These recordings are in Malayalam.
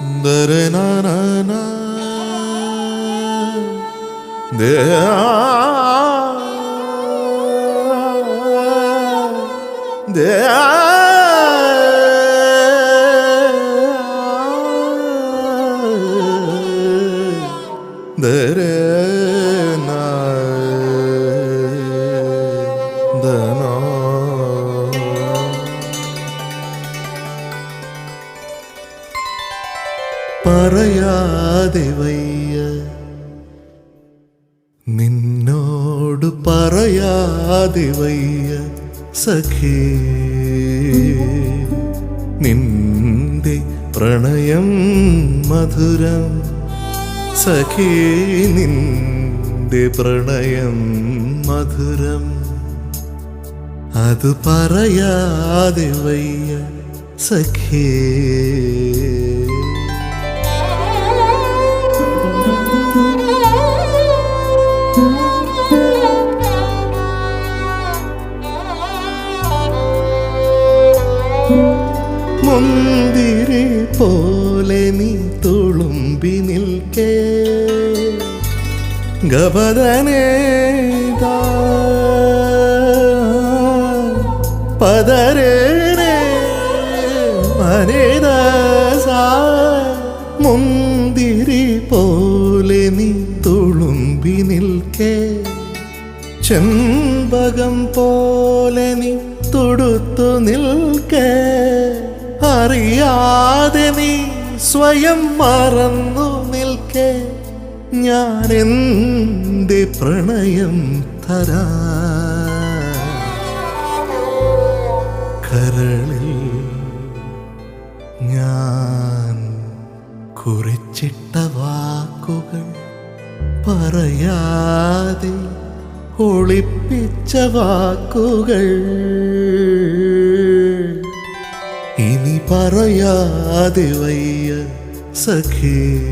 ദരനനന. പറയാതെ വയ്യ. നിന്നോട് പറയാതെ വയ്യ സഖേ. നിന്റെ പ്രണയം മധുരം സഖേ നിന്റെ പ്രണയം മധുരം. അത് പറയാതെ വയ്യ സഖേ. മുന്തിരി പോലെ നീ തുളുമ്പി നിൽക്കേ. ഗപതനേതാ പതരേ മനേദാസ മുന്തിരി പോലെ നീ തുളുമ്പി നിൽക്കേ. ചെമ്പകം പോലെ നീ തൊടുത്തു നിൽക്കേ. അറിയാതെ നീ സ്വയം മറന്നു നിൽക്കേ. ഞാൻ എന്റെ പ്രണയം തരാ? കരളിൽ ഞാൻ കുറിച്ചിട്ട വാക്കുകൾ പറയാതെ ഒളിപ്പിച്ച വാക്കുകൾ. ഇനി പറയാതെ വയ്യ സഖേ.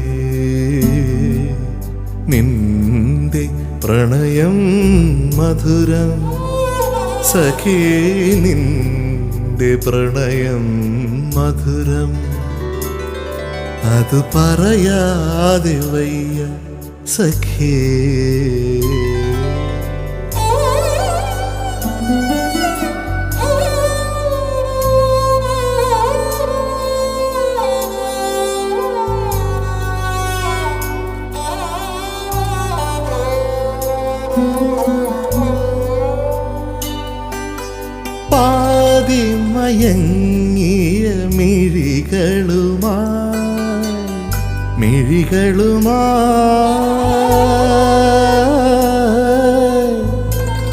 നിന്റെ പ്രണയം മധുരം. സഖേ നിന്റെ പ്രണയം മധുരം. അത് പറയാതെ വയ്യ സഖേ. പാതിമയങ്ങിയ മിഴികളുമായി മിഴികളുമായി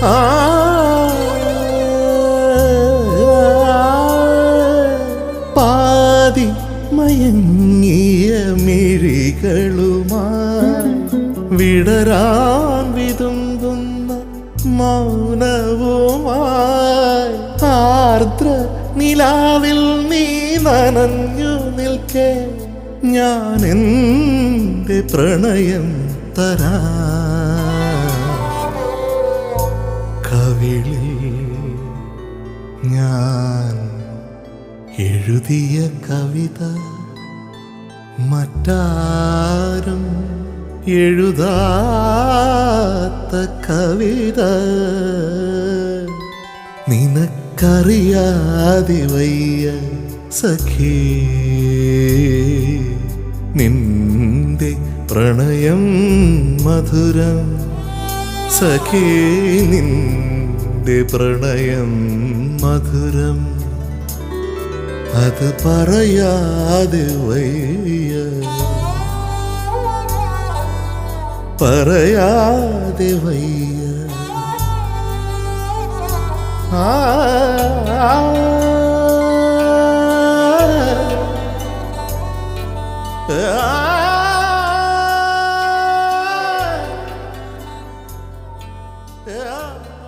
ആ പാതി മയങ്ങിയ മിഴികളുമായി വിടരാൻ വിതുമ്പുന്ന മൗനവുമായി ആർദ്ര നിലാവിൽ നീ നനഞ്ഞു നിൽക്കേ. ഞാൻ എന്റെ പ്രണയം തരാ. കവിളിൽ ഞാൻ എഴുതിയ കവിത മറ്റാരും എഴുതാത്ത കവിത. നിനക്കറിയാതെ വയ്യ സഖേ. നിന്റെ പ്രണയം മധുരം. സഖേ നിന്റെ പ്രണയം മധുരം. അത് പറയാതെ വയ്യ പറയാതെ വയ്യ ആ Yeah.